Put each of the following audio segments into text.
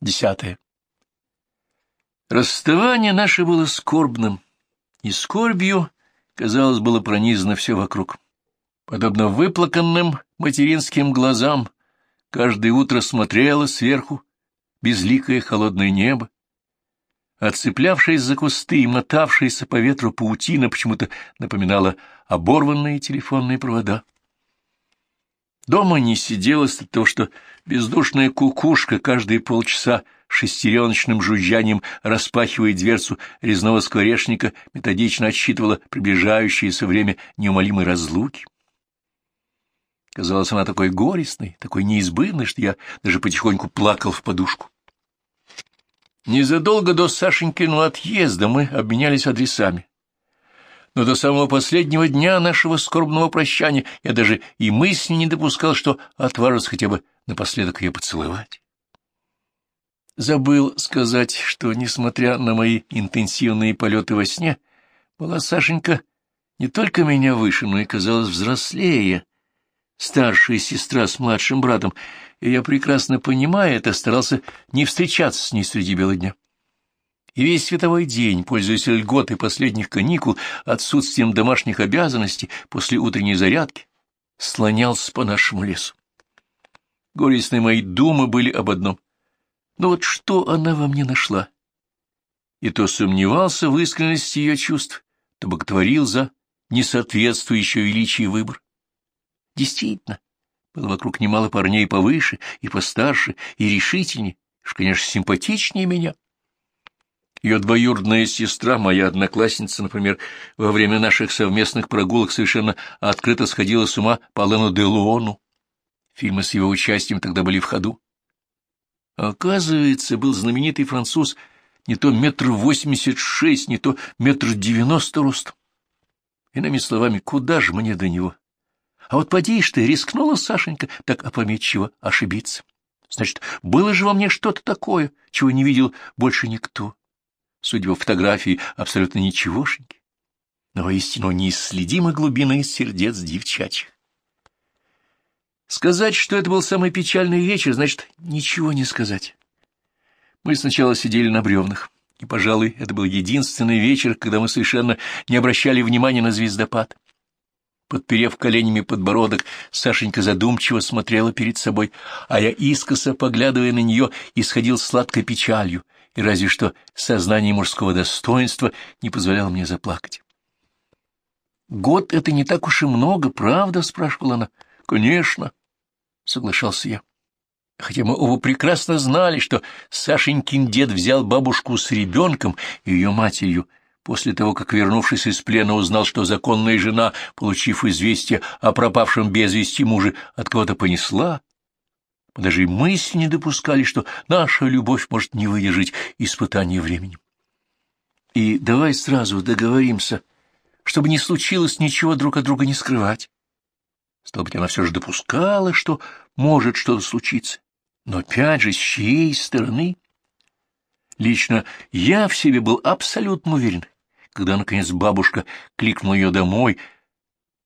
Десятое. Расставание наше было скорбным, и скорбью, казалось, было пронизано все вокруг. Подобно выплаканным материнским глазам, каждое утро смотрело сверху безликое холодное небо. Отцеплявшись за кусты и мотавшаяся по ветру паутина почему-то напоминала оборванные телефонные провода. Дома не сиделось от того, что бездушная кукушка каждые полчаса шестереночным жужжанием, распахивая дверцу резного скворечника, методично отсчитывала приближающееся время неумолимой разлуки. Казалось, она такой горестной, такой неизбывной, что я даже потихоньку плакал в подушку. Незадолго до Сашенькиного отъезда мы обменялись адресами но до самого последнего дня нашего скорбного прощания я даже и мысли не допускал, что отважусь хотя бы напоследок ее поцеловать. Забыл сказать, что, несмотря на мои интенсивные полеты во сне, была Сашенька не только меня выше, но и казалась взрослее, старшая сестра с младшим братом, и я, прекрасно понимая это, старался не встречаться с ней среди бела дня и весь световой день, пользуясь льготой последних каникул, отсутствием домашних обязанностей после утренней зарядки, слонялся по нашему лесу. Горестные мои думы были об одном. Но вот что она во мне нашла? И то сомневался в искренности ее чувств, то боготворил за несоответствующий величие выбор. Действительно, было вокруг немало парней повыше и постарше, и решительнее, уж, конечно, симпатичнее меня. Ее двоюродная сестра, моя одноклассница, например, во время наших совместных прогулок совершенно открыто сходила с ума по Лену де Луону. Фильмы с его участием тогда были в ходу. оказывается, был знаменитый француз не то метр восемьдесят шесть, не то метр девяносто ростом. Иными словами, куда же мне до него? А вот поди ты, рискнула Сашенька так опрометчиво ошибиться. Значит, было же во мне что-то такое, чего не видел больше никто судя по фотографии, абсолютно ничегошеньки, но воистину неисследимы глубины сердец девчачьих. Сказать, что это был самый печальный вечер, значит, ничего не сказать. Мы сначала сидели на бревнах, и, пожалуй, это был единственный вечер, когда мы совершенно не обращали внимания на звездопад. Подперев коленями подбородок, Сашенька задумчиво смотрела перед собой, а я, искоса поглядывая на нее, исходил сладкой печалью — и разве что сознание мужского достоинства не позволяло мне заплакать. «Год — это не так уж и много, правда?» — спрашивала она. «Конечно», — соглашался я. Хотя мы оба прекрасно знали, что Сашенькин дед взял бабушку с ребенком и ее матерью, после того, как, вернувшись из плена, узнал, что законная жена, получив известие о пропавшем без вести муже, от кого-то понесла, мы даже и мысли не допускали, что наша любовь может не выдержать испытания временем. И давай сразу договоримся, чтобы не случилось ничего друг от друга не скрывать. Стало быть, она все же допускала, что может что-то случиться. Но опять же, с чьей стороны? Лично я в себе был абсолютно уверен. Когда, наконец, бабушка кликнула ее домой —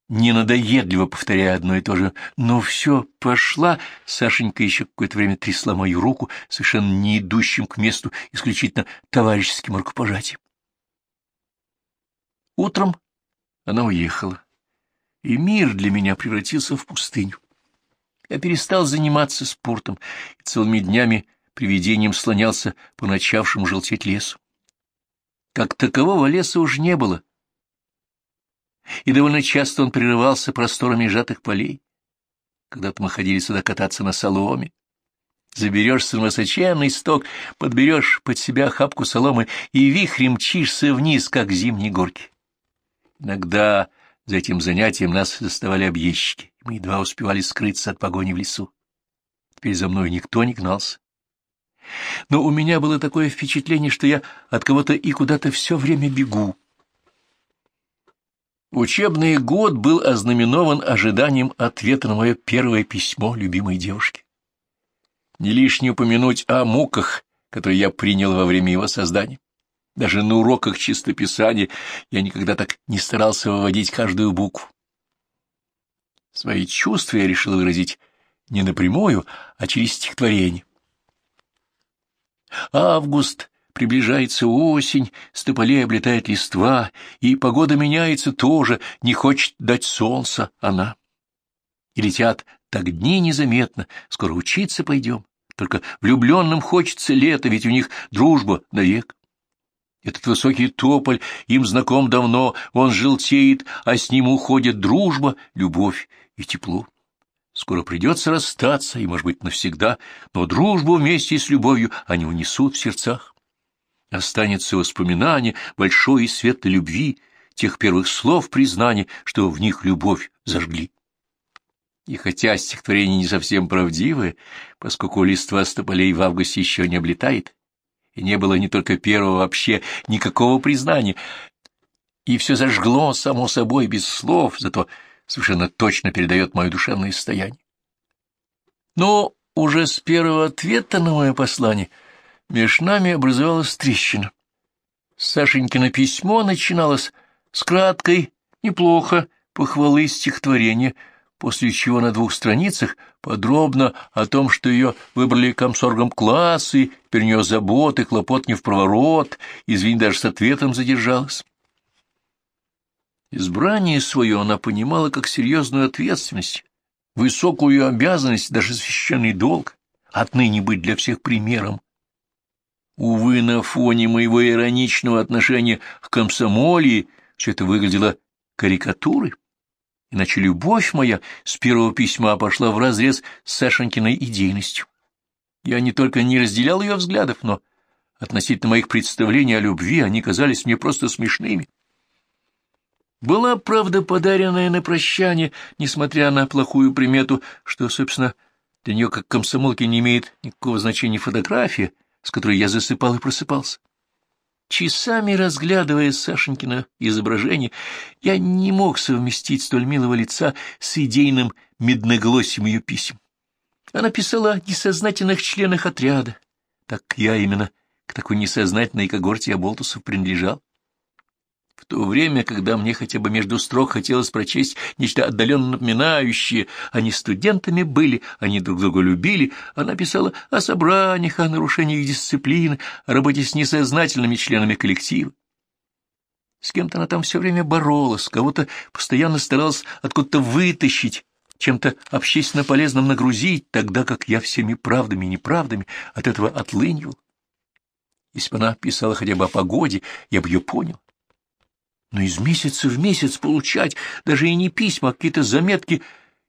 ненадоедливо повторяя одно и то же. «Ну все, пошла!» Сашенька еще какое-то время трясла мою руку, совершенно не идущим к месту, исключительно товарищеским рукопожатием. Утром она уехала, и мир для меня превратился в пустыню. Я перестал заниматься спортом и целыми днями привидением слонялся по начавшему желтеть лесу. Как такового леса уж не было — и довольно часто он прерывался просторами сжатых полей. Когда-то мы ходили сюда кататься на соломе. Заберешься на высоченный сток, подберешь под себя хапку соломы и вихрем мчишься вниз, как зимние горки. Иногда за этим занятием нас заставали объездчики, мы едва успевали скрыться от погони в лесу. Теперь за мной никто не гнался. Но у меня было такое впечатление, что я от кого-то и куда-то все время бегу. Учебный год был ознаменован ожиданием ответа на мое первое письмо любимой девушки. Не лишне упомянуть о муках, которые я принял во время его создания. Даже на уроках чистописания я никогда так не старался выводить каждую букву. Свои чувства я решил выразить не напрямую, а через стихотворение. Август, приближается осень, с тополей облетает листва, и погода меняется тоже, не хочет дать солнца она. И летят так дни незаметно, скоро учиться пойдем. Только влюбленным хочется лето, ведь у них дружба навек. Этот высокий тополь им знаком давно, он желтеет, а с ним уходит дружба, любовь и тепло. Скоро придется расстаться, и, может быть, навсегда, но дружбу вместе с любовью они унесут в сердцах. Останется воспоминание большой и светлой любви, тех первых слов признания, что в них любовь зажгли. И хотя стихотворение не совсем правдивое, поскольку листва стополей в августе еще не облетает, и не было не только первого вообще никакого признания, и все зажгло, само собой, без слов, зато совершенно точно передает мое душевное состояние. Но уже с первого ответа на мое послание меж нами образовалась трещина. Сашенькино письмо начиналось с краткой, неплохо, похвалы стихотворения — после чего на двух страницах подробно о том, что ее выбрали комсоргом классы, теперь у нее заботы, хлопот не в проворот, извини, даже с ответом задержалась. Избрание свое она понимала как серьезную ответственность, высокую обязанность, даже священный долг, отныне быть для всех примером. Увы, на фоне моего ироничного отношения к комсомолии все это выглядело карикатурой иначе любовь моя с первого письма пошла вразрез с Сашенькиной идейностью. Я не только не разделял ее взглядов, но относительно моих представлений о любви они казались мне просто смешными. Была, правда, подаренная на прощание, несмотря на плохую примету, что, собственно, для нее как комсомолки не имеет никакого значения фотография, с которой я засыпал и просыпался. Часами разглядывая Сашенькино изображение, я не мог совместить столь милого лица с идейным медноголосием ее писем. Она писала о несознательных членах отряда, так я именно к такой несознательной когорте оболтусов принадлежал. В то время, когда мне хотя бы между строк хотелось прочесть нечто отдаленно напоминающее, они студентами были, они друг друга любили, она писала о собраниях, о нарушении их дисциплины, о работе с несознательными членами коллектива. С кем-то она там все время боролась, кого-то постоянно старалась откуда-то вытащить, чем-то общественно полезным нагрузить, тогда как я всеми правдами и неправдами от этого отлынивал. Если бы она писала хотя бы о погоде, я бы ее понял но из месяца в месяц получать даже и не письма, а какие-то заметки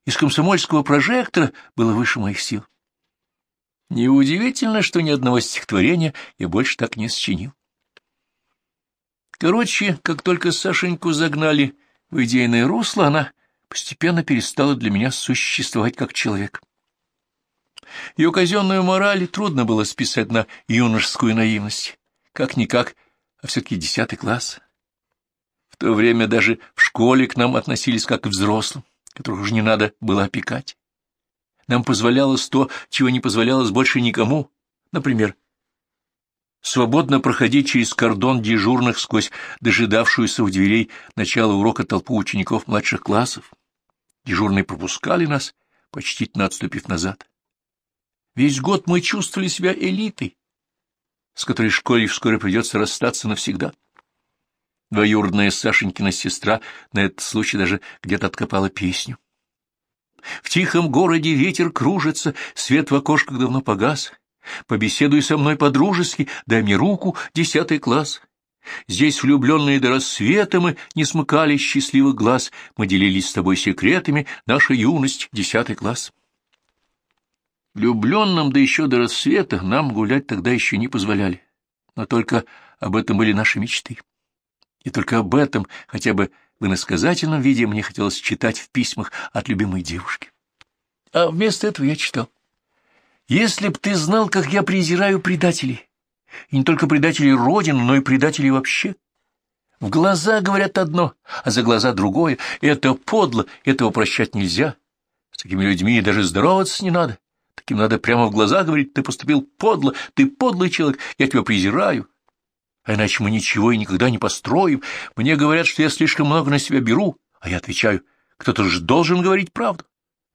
из комсомольского прожектора было выше моих сил. Неудивительно, что ни одного стихотворения я больше так не сочинил. Короче, как только Сашеньку загнали в идейное русло, она постепенно перестала для меня существовать как человек. Ее казенную мораль трудно было списать на юношескую наивность. Как-никак, а все-таки десятый класс. В то время даже в школе к нам относились как к взрослым, которых уже не надо было опекать. Нам позволялось то, чего не позволялось больше никому. Например, свободно проходить через кордон дежурных сквозь дожидавшуюся у дверей начала урока толпу учеников младших классов. Дежурные пропускали нас, почтительно отступив назад. Весь год мы чувствовали себя элитой, с которой школе вскоре придется расстаться навсегда. Двоюродная Сашенькина сестра на этот случай даже где-то откопала песню. В тихом городе ветер кружится, свет в окошках давно погас. Побеседуй со мной по-дружески, дай мне руку, десятый класс. Здесь влюбленные до рассвета мы не смыкали счастливых глаз, мы делились с тобой секретами, наша юность, десятый класс. Влюбленным, да еще до рассвета, нам гулять тогда еще не позволяли, но только об этом были наши мечты. И только об этом, хотя бы в иносказательном виде, мне хотелось читать в письмах от любимой девушки. А вместо этого я читал. «Если б ты знал, как я презираю предателей, и не только предателей Родины, но и предателей вообще. В глаза говорят одно, а за глаза другое. Это подло, этого прощать нельзя. С такими людьми даже здороваться не надо. Таким надо прямо в глаза говорить, ты поступил подло, ты подлый человек, я тебя презираю а иначе мы ничего и никогда не построим. Мне говорят, что я слишком много на себя беру, а я отвечаю, кто-то же должен говорить правду.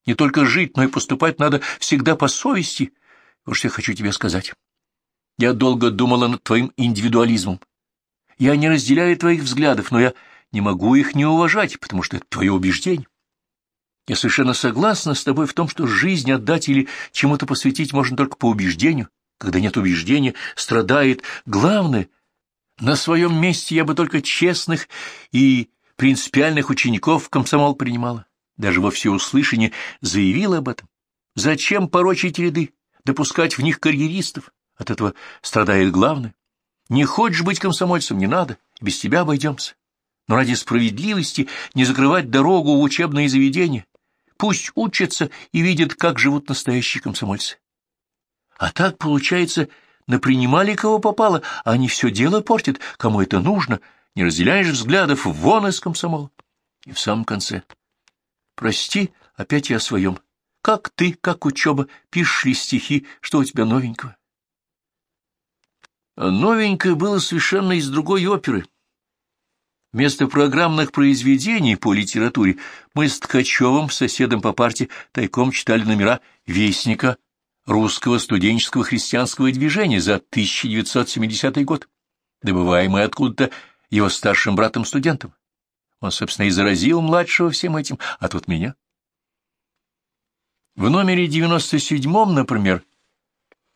Не только жить, но и поступать надо всегда по совести. Вот что я хочу тебе сказать. Я долго думала над твоим индивидуализмом. Я не разделяю твоих взглядов, но я не могу их не уважать, потому что это твое убеждение. Я совершенно согласна с тобой в том, что жизнь отдать или чему-то посвятить можно только по убеждению. Когда нет убеждения, страдает главное. На своем месте я бы только честных и принципиальных учеников комсомол принимала. Даже во всеуслышание заявила об этом. Зачем порочить ряды, допускать в них карьеристов? От этого страдает главное. Не хочешь быть комсомольцем, не надо, без тебя обойдемся. Но ради справедливости не закрывать дорогу в учебные заведения. Пусть учатся и видят, как живут настоящие комсомольцы. А так, получается, напринимали кого попало, а они все дело портят, кому это нужно, не разделяешь взглядов, вон из комсомола. И в самом конце. Прости, опять я о своем. Как ты, как учеба, пишешь ли стихи, что у тебя новенького? А новенькое было совершенно из другой оперы. Вместо программных произведений по литературе мы с Ткачевым, соседом по парте, тайком читали номера «Вестника» русского студенческого христианского движения за 1970 год, добываемый откуда-то его старшим братом-студентом. Он, собственно, и заразил младшего всем этим, а тут меня. В номере 97-м, например,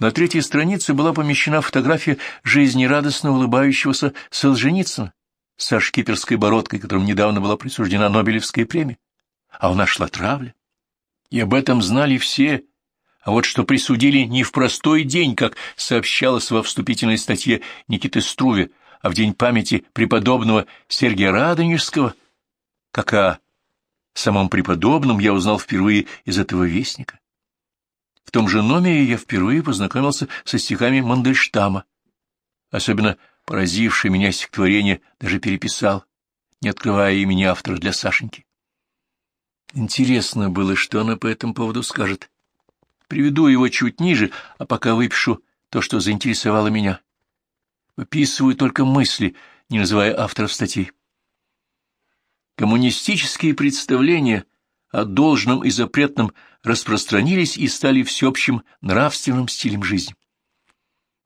на третьей странице была помещена фотография жизнерадостно улыбающегося Солженицына со шкиперской бородкой, которому недавно была присуждена Нобелевская премия. А у нас шла травля. И об этом знали все, а вот что присудили не в простой день, как сообщалось во вступительной статье Никиты Струве, а в день памяти преподобного Сергия Радонежского, как о самом преподобном я узнал впервые из этого вестника. В том же номере я впервые познакомился со стихами Мандельштама. Особенно поразившее меня стихотворение даже переписал, не открывая имени автора для Сашеньки. Интересно было, что она по этому поводу скажет. Приведу его чуть ниже, а пока выпишу то, что заинтересовало меня. Выписываю только мысли, не называя авторов статей. Коммунистические представления о должном и запретном распространились и стали всеобщим нравственным стилем жизни.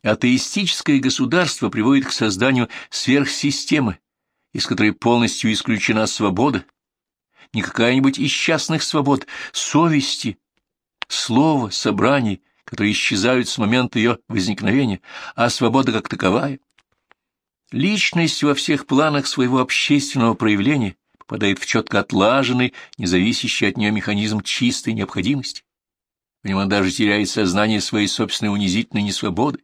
Атеистическое государство приводит к созданию сверхсистемы, из которой полностью исключена свобода, не какая-нибудь из частных свобод, совести, слова, собраний, которые исчезают с момента ее возникновения, а свобода как таковая. Личность во всех планах своего общественного проявления попадает в четко отлаженный, независящий от нее механизм чистой необходимости. В нем она даже теряет сознание своей собственной унизительной несвободы,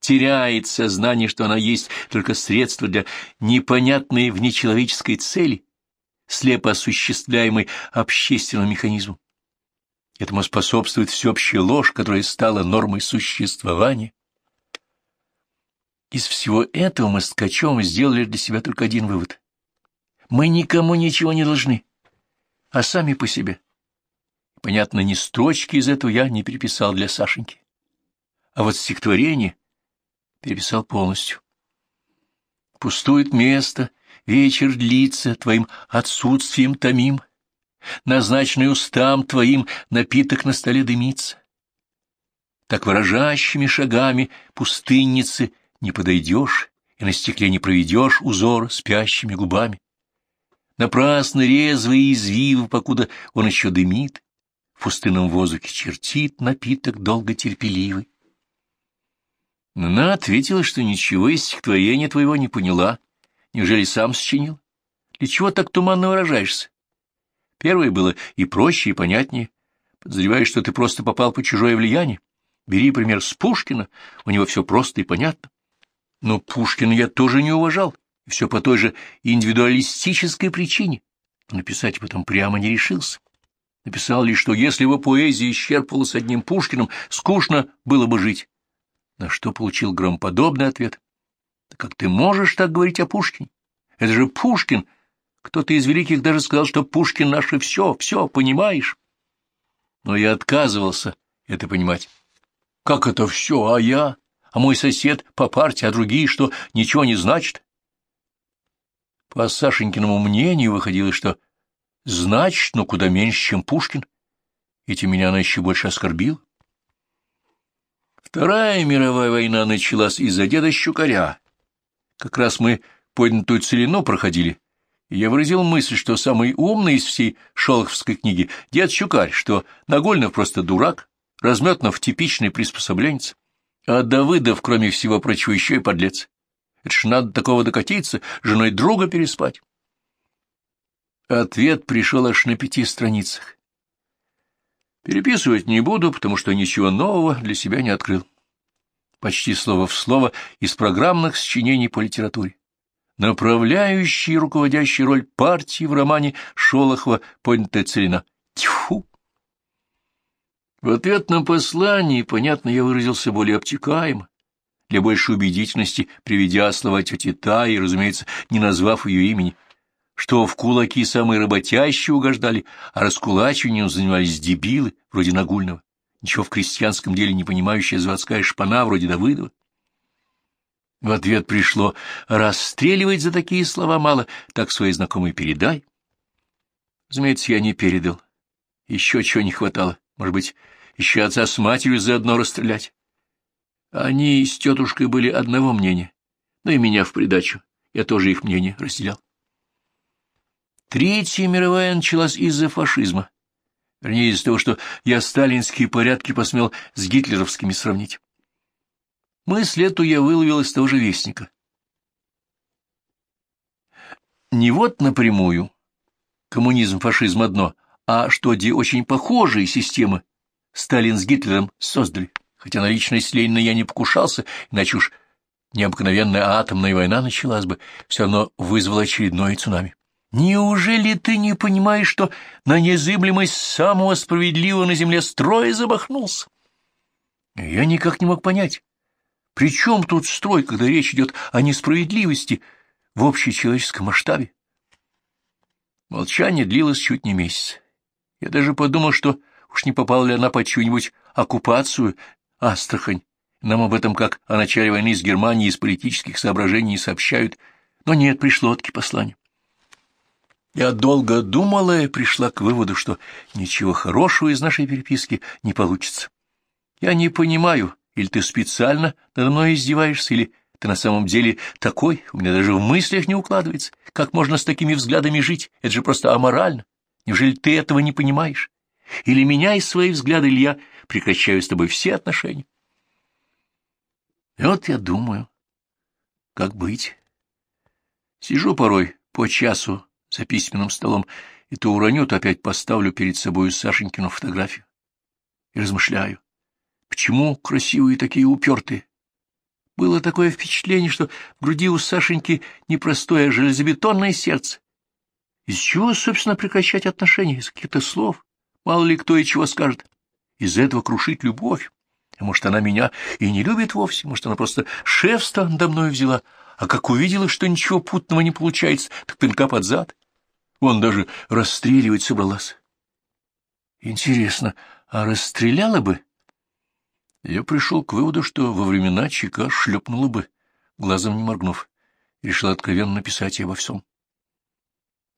теряет сознание, что она есть только средство для непонятной внечеловеческой цели, слепо осуществляемой общественным механизмом. Этому способствует всеобщая ложь, которая стала нормой существования. Из всего этого мы с Ткачевым сделали для себя только один вывод. Мы никому ничего не должны, а сами по себе. Понятно, ни строчки из этого я не переписал для Сашеньки. А вот стихотворение переписал полностью. Пустует место, вечер длится, твоим отсутствием томим, назначенный устам твоим напиток на столе дымится. Так выражающими шагами пустынницы не подойдешь и на стекле не проведешь узор спящими губами. Напрасно резвые извивы, покуда он еще дымит, в пустынном воздухе чертит напиток долго терпеливый. Она ответила, что ничего из стихотворения твоего не поняла. Неужели сам сочинил? Для чего так туманно выражаешься? Первое было и проще, и понятнее. Подозреваю, что ты просто попал по чужое влияние. Бери пример с Пушкина, у него все просто и понятно. Но Пушкина я тоже не уважал, все по той же индивидуалистической причине. Написать потом прямо не решился. Написал лишь, что если бы поэзия исчерпывалась одним Пушкиным, скучно было бы жить. На что получил громоподобный ответ. Да как ты можешь так говорить о Пушкине? Это же Пушкин — кто-то из великих даже сказал, что Пушкин наше все, все, понимаешь? Но я отказывался это понимать. Как это все, а я? А мой сосед по партии, а другие, что ничего не значит? По Сашенькиному мнению выходило, что значит, но куда меньше, чем Пушкин. Этим меня она еще больше оскорбила. Вторая мировая война началась из-за деда Щукаря. Как раз мы поднятую целину проходили, я выразил мысль, что самый умный из всей шолоховской книги — дед Щукарь, что Нагольнов просто дурак, Разметнов — типичный приспособленец, а Давыдов, кроме всего прочего, еще и подлец. Это ж надо такого докатиться, женой друга переспать. Ответ пришел аж на пяти страницах. Переписывать не буду, потому что ничего нового для себя не открыл. Почти слово в слово из программных сочинений по литературе. Направляющий и руководящий роль партии в романе Шолохова «Поднятая целина». Тьфу! В ответ на послание, понятно, я выразился более обтекаемо, для большей убедительности приведя слова тети Таи, разумеется, не назвав ее имени, что в кулаки самые работящие угождали, а раскулачиванием занимались дебилы, вроде Нагульного, ничего в крестьянском деле не понимающая заводская шпана, вроде Давыдова. В ответ пришло «Расстреливать за такие слова мало, так свои знакомые передай». Разумеется, я не передал. Еще чего не хватало. Может быть, еще отца с матерью заодно расстрелять. Они с тетушкой были одного мнения, но и меня в придачу. Я тоже их мнение разделял. Третья мировая началась из-за фашизма. Вернее, из-за того, что я сталинские порядки посмел с гитлеровскими сравнить. Мысль эту я выловил из того же вестника. Не вот напрямую, коммунизм, фашизм одно, а что где очень похожие системы Сталин с Гитлером создали. Хотя на личность Ленина я не покушался, иначе уж необыкновенная атомная война началась бы, все равно вызвала очередное цунами. Неужели ты не понимаешь, что на незыблемость самого справедливого на земле строя забахнулся? Я никак не мог понять, при чем тут строй, когда речь идет о несправедливости в общечеловеческом масштабе? Молчание длилось чуть не месяц. Я даже подумал, что уж не попала ли она под чью-нибудь оккупацию, Астрахань. Нам об этом, как о начале войны с Германией из политических соображений сообщают, но нет, пришло таки послание. Я долго думала и пришла к выводу, что ничего хорошего из нашей переписки не получится. Я не понимаю, или ты специально надо мной издеваешься, или ты на самом деле такой, у меня даже в мыслях не укладывается. Как можно с такими взглядами жить? Это же просто аморально. Неужели ты этого не понимаешь? Или меняй свои взгляды, или я прекращаю с тобой все отношения. И вот я думаю, как быть. Сижу порой по часу за письменным столом, и то уроню, то опять поставлю перед собой Сашенькину фотографию. И размышляю, почему красивые такие упертые? Было такое впечатление, что в груди у Сашеньки непростое, железобетонное сердце. Из чего, собственно, прекращать отношения? Из каких-то слов? Мало ли кто и чего скажет. Из этого крушить любовь. А может, она меня и не любит вовсе, может, она просто шефство надо мной взяла, а как увидела, что ничего путного не получается, так пинка под зад. Вон даже расстреливать собралась. Интересно, а расстреляла бы? Я пришел к выводу, что во времена ЧК шлепнула бы, глазом не моргнув, решил откровенно написать ей обо всем.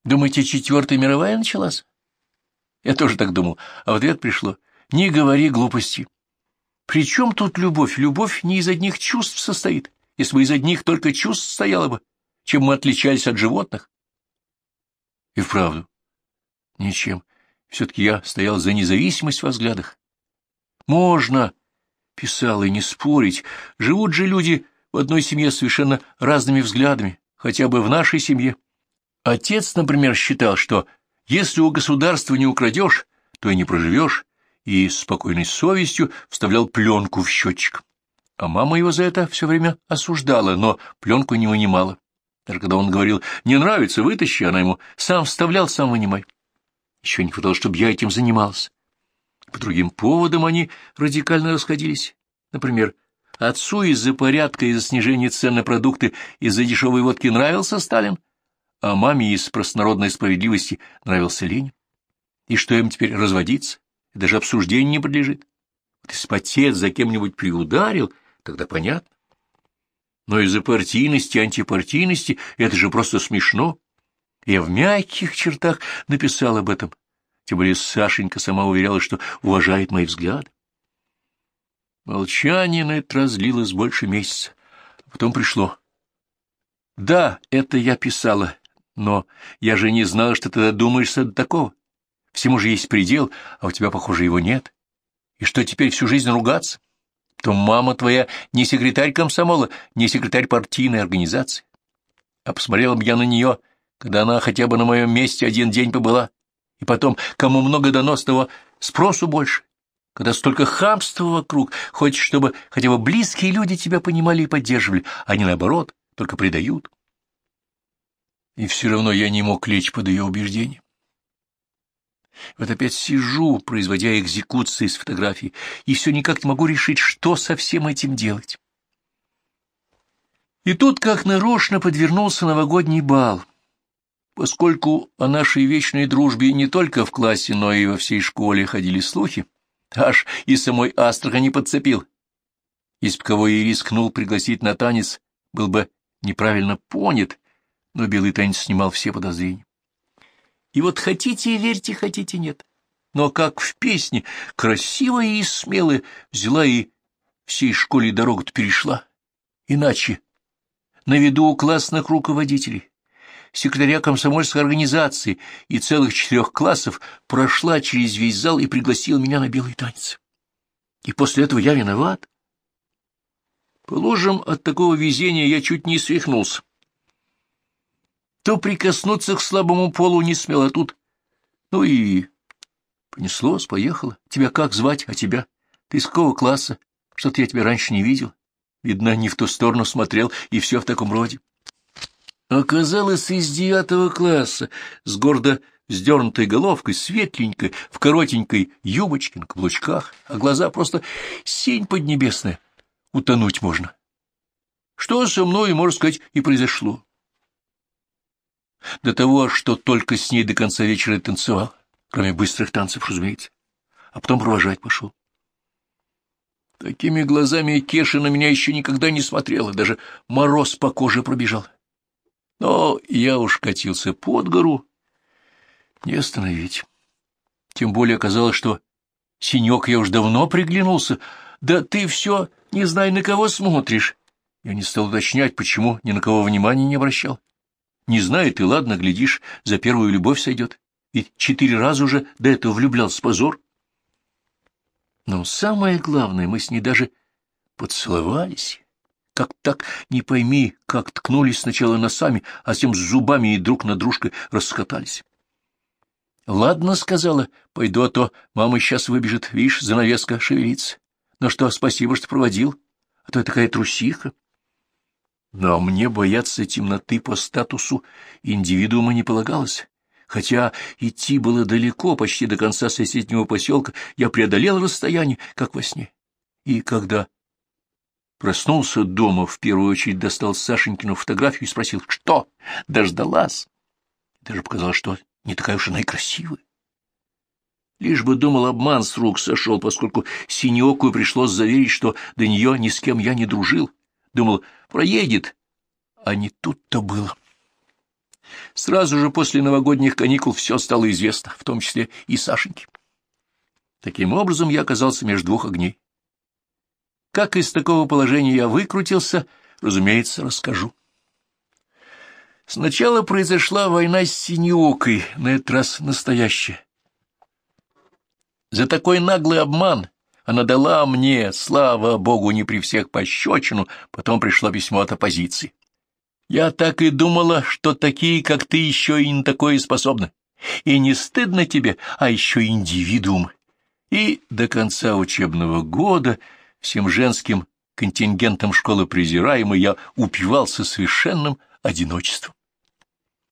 Думаете, Четвертая мировая началась? Я тоже так думал, а в ответ пришло «Не говори глупости». При чем тут любовь? Любовь не из одних чувств состоит. Если бы из одних только чувств стояла бы, чем мы отличались от животных. И вправду, ничем. Все-таки я стоял за независимость во взглядах. Можно, писал, и не спорить, живут же люди в одной семье совершенно разными взглядами, хотя бы в нашей семье. Отец, например, считал, что если у государства не украдешь, то и не проживешь, и с спокойной совестью вставлял пленку в счетчик. А мама его за это все время осуждала, но пленку не вынимала. Даже когда он говорил «не нравится, вытащи», она ему «сам вставлял, сам вынимай». Еще не хватало, чтобы я этим занимался. По другим поводам они радикально расходились. Например, отцу из-за порядка, из-за снижения цен на продукты, из-за дешевой водки нравился Сталин, а маме из простонародной справедливости нравился Ленин. И что им теперь разводиться? Даже обсуждению не подлежит. Вот если отец за кем-нибудь приударил, тогда понятно. Но из-за партийности, антипартийности это же просто смешно. Я в мягких чертах написал об этом. Тем более Сашенька сама уверяла, что уважает мои взгляды. Молчание на этот раз длилось больше месяца. Потом пришло. Да, это я писала, но я же не знала, что ты додумаешься до такого. Всему же есть предел, а у тебя, похоже, его нет. И что, теперь всю жизнь ругаться? То мама твоя не секретарь комсомола, не секретарь партийной организации. А посмотрела бы я на нее, когда она хотя бы на моем месте один день побыла. И потом, кому много донос, того спросу больше. Когда столько хамства вокруг, хочешь, чтобы хотя бы близкие люди тебя понимали и поддерживали, а не наоборот, только предают. И все равно я не мог лечь под ее убеждением. Вот опять сижу, производя экзекуции с фотографий, и все никак не могу решить, что со всем этим делать. И тут как нарочно подвернулся новогодний бал. Поскольку о нашей вечной дружбе не только в классе, но и во всей школе ходили слухи, аж и самой Астрахани подцепил. Если бы кого и рискнул пригласить на танец, был бы неправильно понят, но белый танец снимал все подозрения. И вот хотите верьте, хотите нет. Но как в песне, красивая и смелая, взяла и всей школе дорогу-то перешла. Иначе, на виду у классных руководителей, секретаря комсомольской организации и целых четырех классов прошла через весь зал и пригласила меня на белый танец. И после этого я виноват. Положим, от такого везения я чуть не свихнулся то прикоснуться к слабому полу не смел, а тут... Ну и... Понеслось, поехало. Тебя как звать, а тебя? Ты из какого класса? Что-то я тебя раньше не видел. Видно, не в ту сторону смотрел, и все в таком роде. Оказалось, из девятого класса, с гордо сдернутой головкой, светленькой, в коротенькой юбочке, на каблучках, а глаза просто синь поднебесная. Утонуть можно. Что со мной, можно сказать, и произошло. До того, что только с ней до конца вечера танцевал, кроме быстрых танцев, разумеется, а потом провожать пошел. Такими глазами Кеша на меня еще никогда не смотрела, даже мороз по коже пробежал. Но я уж катился под гору, не остановить. Тем более оказалось, что синек я уж давно приглянулся. Да ты все не знай, на кого смотришь. Я не стал уточнять, почему ни на кого внимания не обращал. Не знает, и ладно, глядишь, за первую любовь сойдет. Ведь четыре раза уже до этого влюблялся позор. Но самое главное, мы с ней даже поцеловались. Как так, не пойми, как ткнулись сначала носами, а затем с зубами и друг на дружкой раскатались. Ладно, сказала, пойду, а то мама сейчас выбежит, видишь, занавеска шевелится. Ну что, спасибо, что проводил, а то я такая трусиха. Но мне бояться темноты по статусу индивидуума не полагалось. Хотя идти было далеко, почти до конца соседнего поселка, я преодолел расстояние, как во сне. И когда проснулся дома, в первую очередь достал Сашенькину фотографию и спросил, что, дождалась? Даже показалось, что не такая уж она и красивая. Лишь бы, думал, обман с рук сошел, поскольку Синеокую пришлось заверить, что до нее ни с кем я не дружил. Думал, проедет, а не тут-то было. Сразу же после новогодних каникул все стало известно, в том числе и Сашеньке. Таким образом, я оказался между двух огней. Как из такого положения я выкрутился, разумеется, расскажу. Сначала произошла война с Синьокой, на этот раз настоящая. За такой наглый обман она дала мне, слава богу, не при всех пощечину, потом пришло письмо от оппозиции. Я так и думала, что такие, как ты, еще и не такое способны. И не стыдно тебе, а еще индивидуум. И до конца учебного года всем женским контингентом школы презираемой я упивался совершенным одиночеством.